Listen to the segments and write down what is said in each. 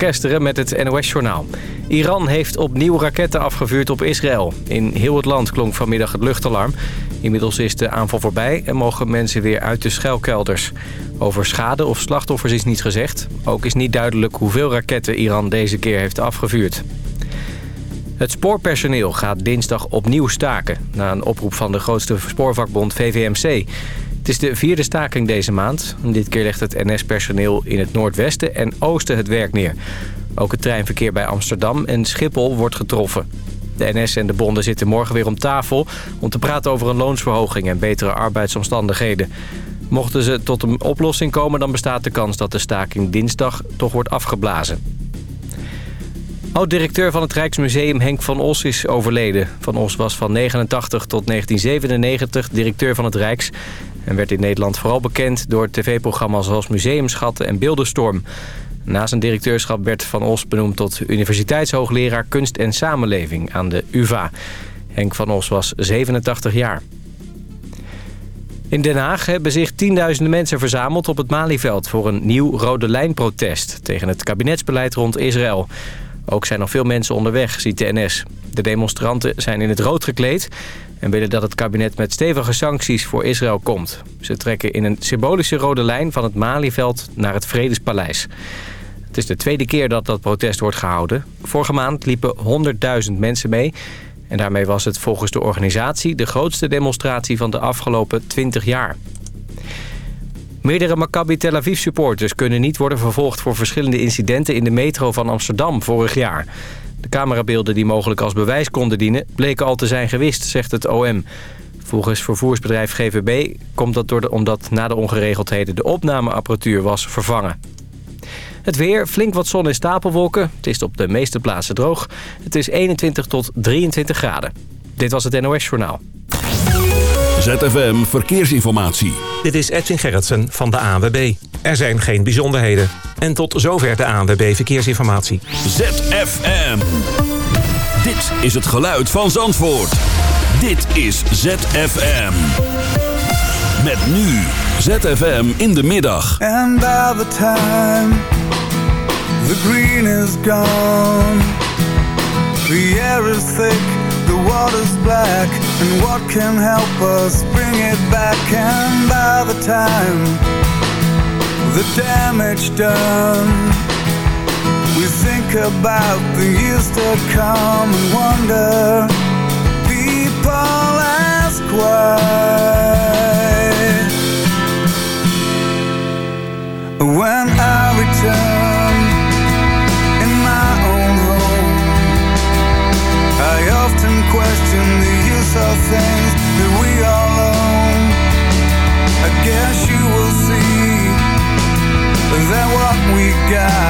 Kesteren met het NOS-journaal. Iran heeft opnieuw raketten afgevuurd op Israël. In heel het land klonk vanmiddag het luchtalarm. Inmiddels is de aanval voorbij en mogen mensen weer uit de schuilkelders. Over schade of slachtoffers is niets gezegd. Ook is niet duidelijk hoeveel raketten Iran deze keer heeft afgevuurd. Het spoorpersoneel gaat dinsdag opnieuw staken... na een oproep van de grootste spoorvakbond VVMC. Is de vierde staking deze maand. Dit keer legt het NS-personeel in het noordwesten en oosten het werk neer. Ook het treinverkeer bij Amsterdam en Schiphol wordt getroffen. De NS en de bonden zitten morgen weer om tafel... om te praten over een loonsverhoging en betere arbeidsomstandigheden. Mochten ze tot een oplossing komen... dan bestaat de kans dat de staking dinsdag toch wordt afgeblazen. Oud-directeur van het Rijksmuseum Henk van Os is overleden. Van Os was van 89 tot 1997 directeur van het Rijks... en werd in Nederland vooral bekend door tv-programma's zoals Museumschatten en Beeldenstorm. Na zijn directeurschap werd Van Os benoemd tot universiteitshoogleraar kunst en samenleving aan de UvA. Henk van Os was 87 jaar. In Den Haag hebben zich tienduizenden mensen verzameld op het Malieveld... voor een nieuw rode lijn-protest tegen het kabinetsbeleid rond Israël. Ook zijn nog veel mensen onderweg, ziet de NS. De demonstranten zijn in het rood gekleed... en willen dat het kabinet met stevige sancties voor Israël komt. Ze trekken in een symbolische rode lijn van het Malieveld naar het Vredespaleis. Het is de tweede keer dat dat protest wordt gehouden. Vorige maand liepen 100.000 mensen mee... en daarmee was het volgens de organisatie... de grootste demonstratie van de afgelopen 20 jaar. Meerdere Maccabi Tel Aviv supporters kunnen niet worden vervolgd... voor verschillende incidenten in de metro van Amsterdam vorig jaar. De camerabeelden die mogelijk als bewijs konden dienen... bleken al te zijn gewist, zegt het OM. Volgens vervoersbedrijf GVB komt dat door de, omdat na de ongeregeldheden... de opnameapparatuur was vervangen. Het weer, flink wat zon en stapelwolken. Het is op de meeste plaatsen droog. Het is 21 tot 23 graden. Dit was het NOS Journaal. ZFM Verkeersinformatie. Dit is Edwin Gerritsen van de ANWB. Er zijn geen bijzonderheden. En tot zover de ANWB Verkeersinformatie. ZFM. Dit is het geluid van Zandvoort. Dit is ZFM. Met nu ZFM in de middag. And by the time the green is gone, the air is thick, the water's black, and what can help us bring it back? And by the time the damage done, we think about the years to come and wonder. People ask why. When we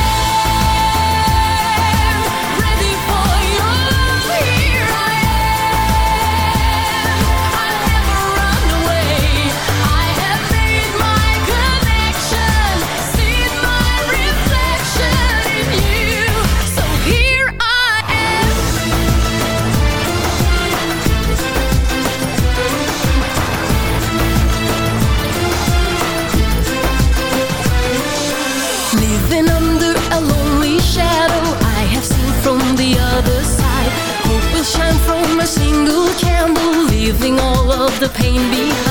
leaving all of the pain behind.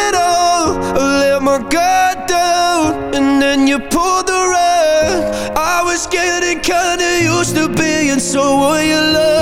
it all. I let my guard down And then you pulled the rug. I was getting kinda used to being so you love.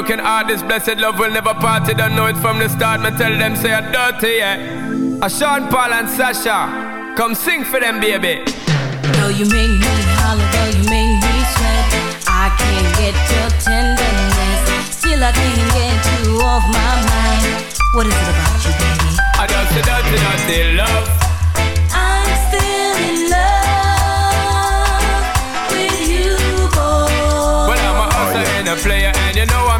Broken heart. This blessed love will never part. You don't know it from the start. Me tell them say I'm dirty, yeah. A Sean Paul and Sasha, come sing for them, baby. Though you make me holler, though you make me sweat, I can't get your tenderness. Still, I can't get you off my mind. What is it about you, baby? I dirty, dirty, dirty love. I'm still in love with you, boy. Well, I'm a hustler and a player, and you know I'm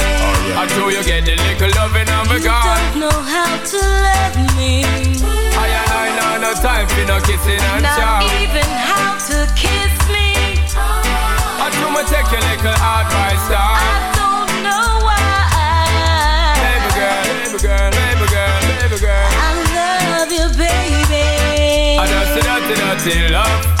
I know you get the little loving of me You don't know how to love me. I and I know no time for no kissing and Not chow. even how to kiss me. I do me take your little advice down. I don't know why. Baby girl, baby girl, baby girl, baby girl. I love you, baby. I just dirty, dirty love.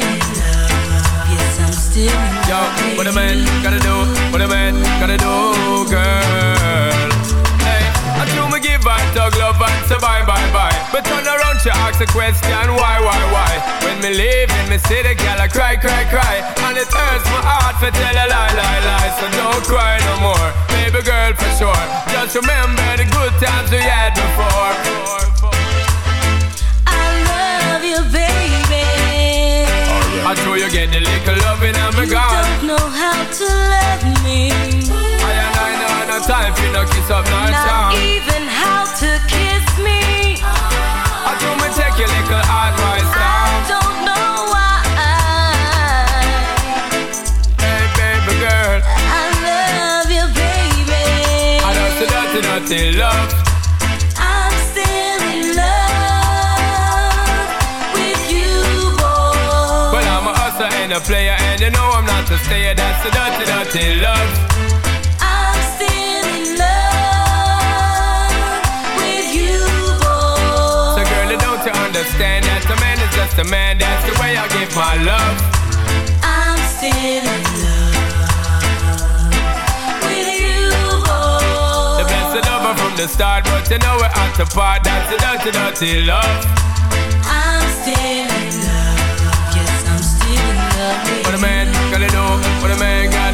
still Yo, what a man gotta do, what a man gotta do, girl. Hey, I do me give and tug love and say bye, bye, bye. But turn around, she ask a question, why, why, why? When me leave in me city, girl, I cry, cry, cry. And it hurts my heart to tell a lie, lie, lie. So don't cry no more, baby girl, for sure. Dirty love. I'm still in love with you, boy. Well, I'm a hustler and a player, and you know I'm not to stay. That's the dirty, dirty love. I'm still in love with you, boy. So, girl, don't you understand that a man is just a man? That's the way I give my love. I'm still in love blessed from the start, but you know we're at the part. That's the dirty, dirty love. I'm still in love. Yes, I'm still in love What a man gotta do, what a man gotta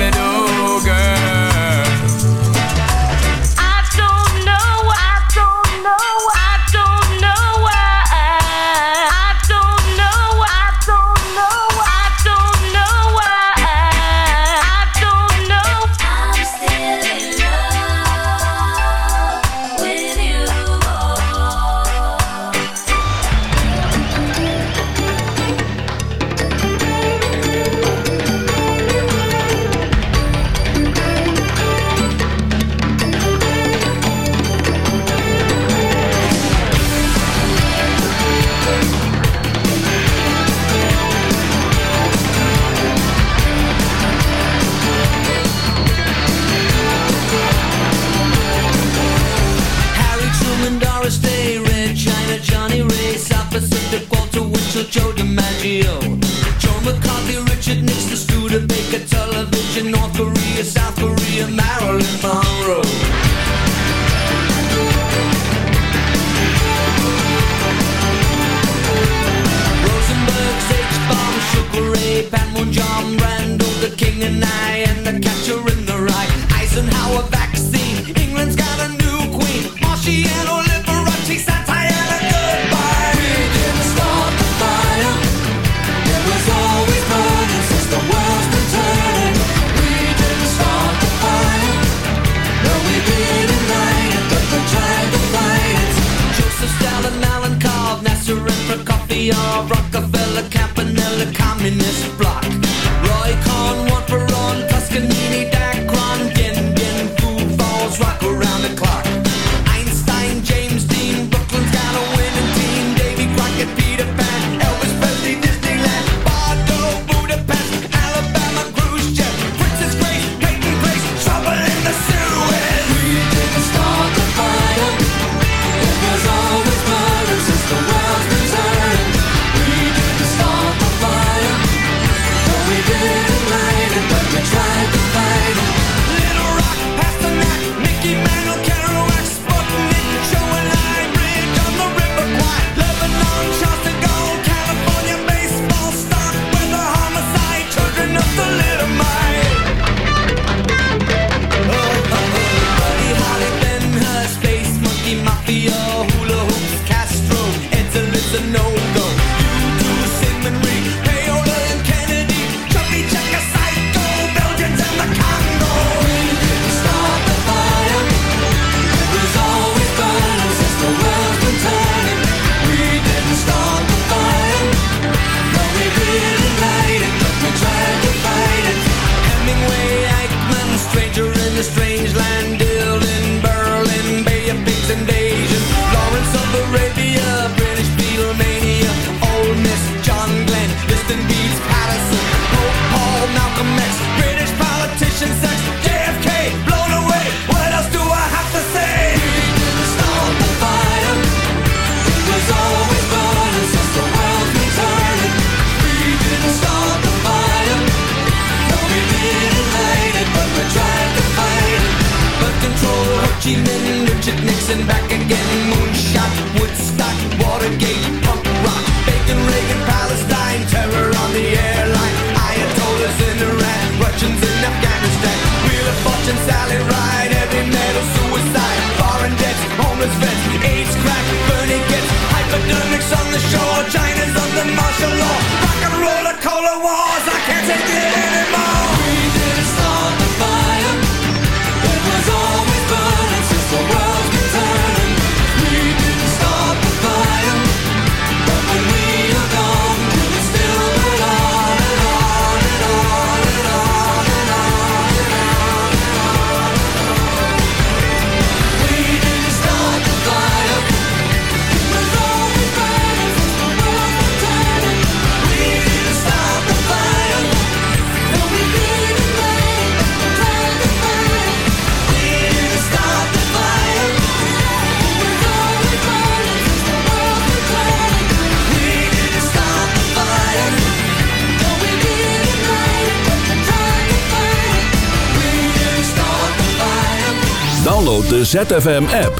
ZFM-app.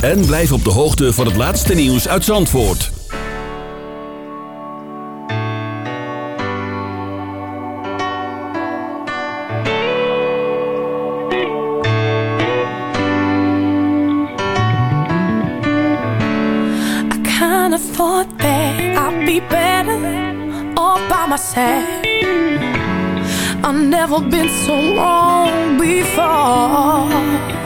En blijf op de hoogte van het laatste nieuws uit Zandvoort. I kinda thought that I'd be better all by myself. I've never been so wrong before.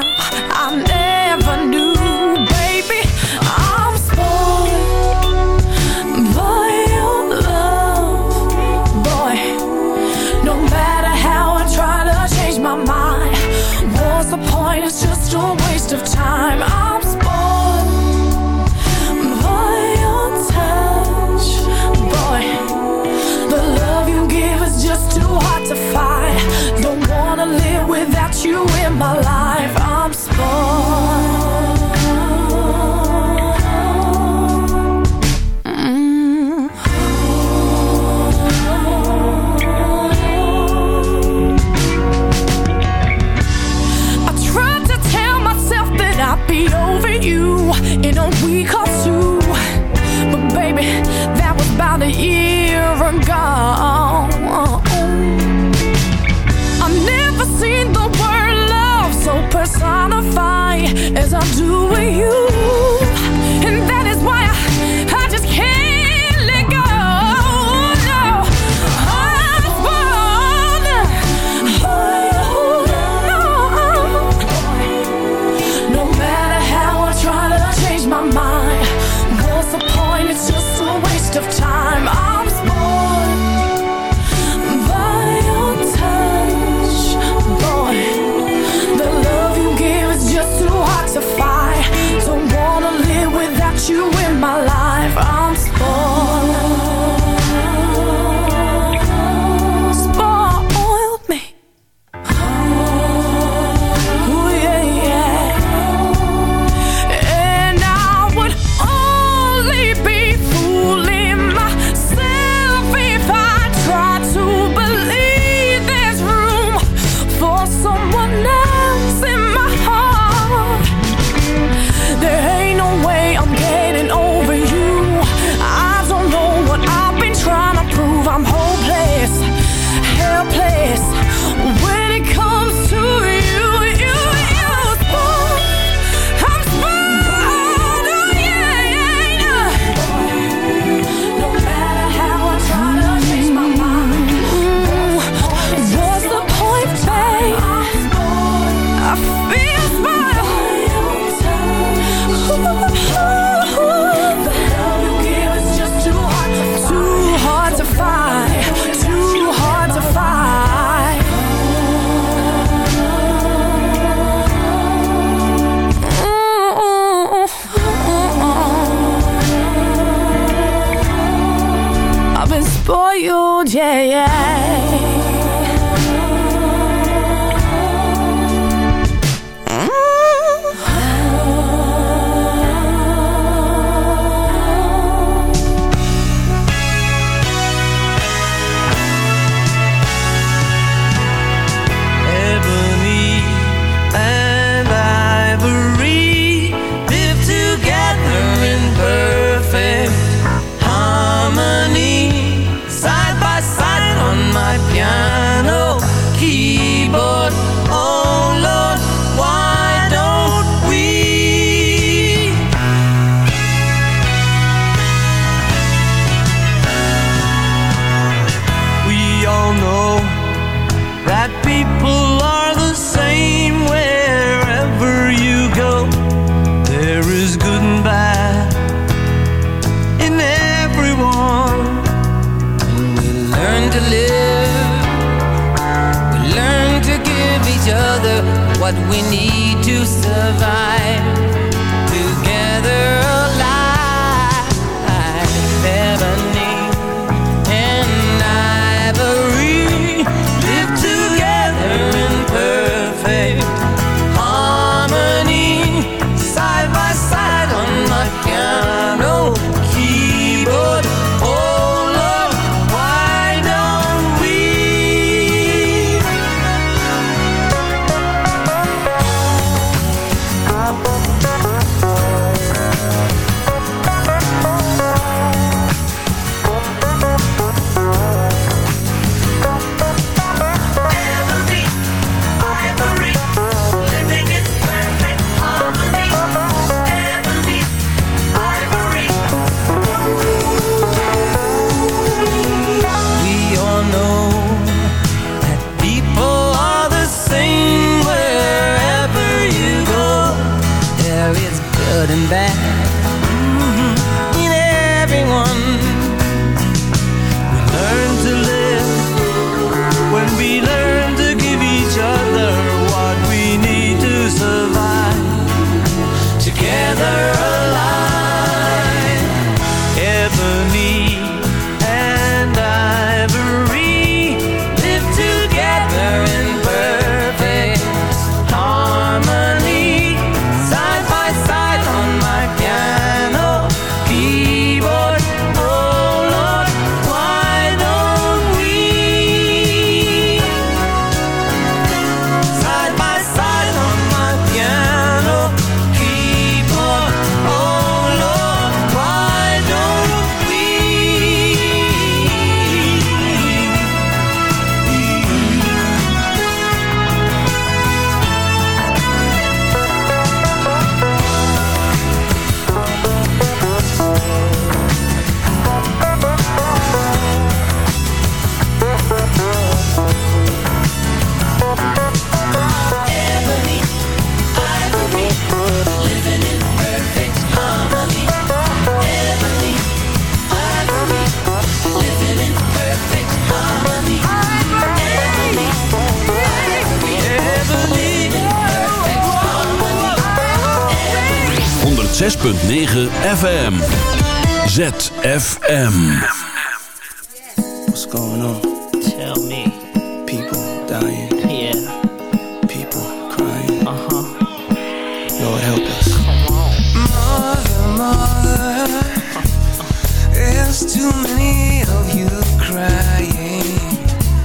yeah, yeah. 106.9 FM. ZFM. What's going on? Tell me. People dying. Yeah. People crying. Uh-huh. Lord help us. Come on. Mother, mother. There's too many of you crying.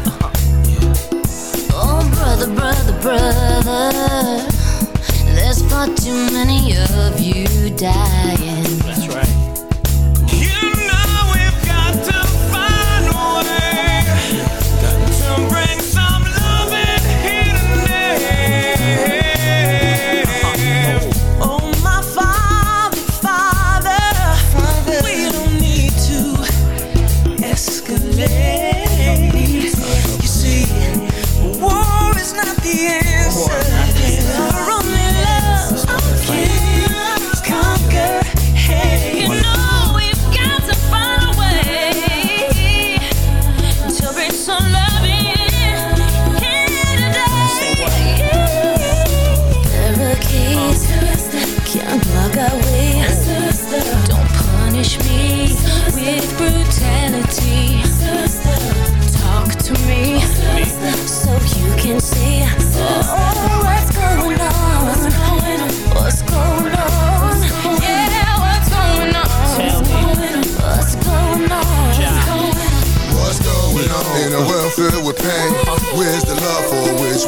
Uh-huh. Oh, brother, brother, brother. too many of you dying.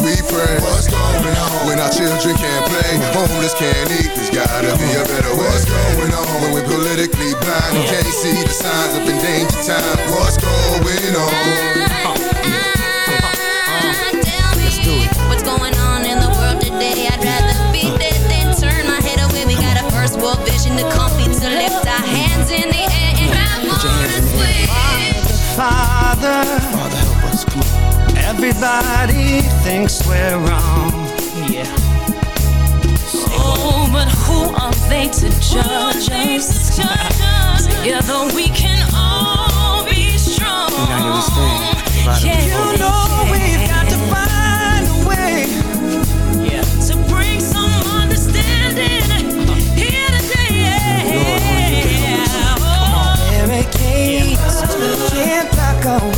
We pray. What's going on? When our children can't play, homeless can't eat, there's gotta be a better way. What's going on? When we're politically blind, we can't see the signs of endangered time. What's going on? What's going on in the world today? I'd rather be dead than turn my head away. We got a first world vision to compete to lift our hands in the air and have more to Father, everybody thinks we're wrong. Yeah. Oh, but who are they to judge us? Judge us together we can all be strong. We gotta get this Yeah. You know we've got to find a way. Yeah. To bring some understanding here today. Yeah, Barricades can't block our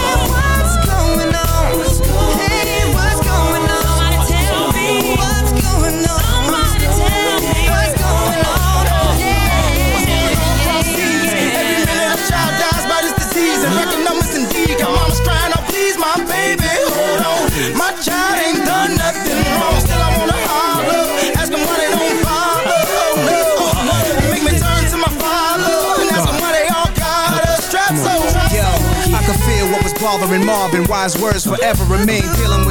was bothering Marvin. Wise words forever remain. Dealing with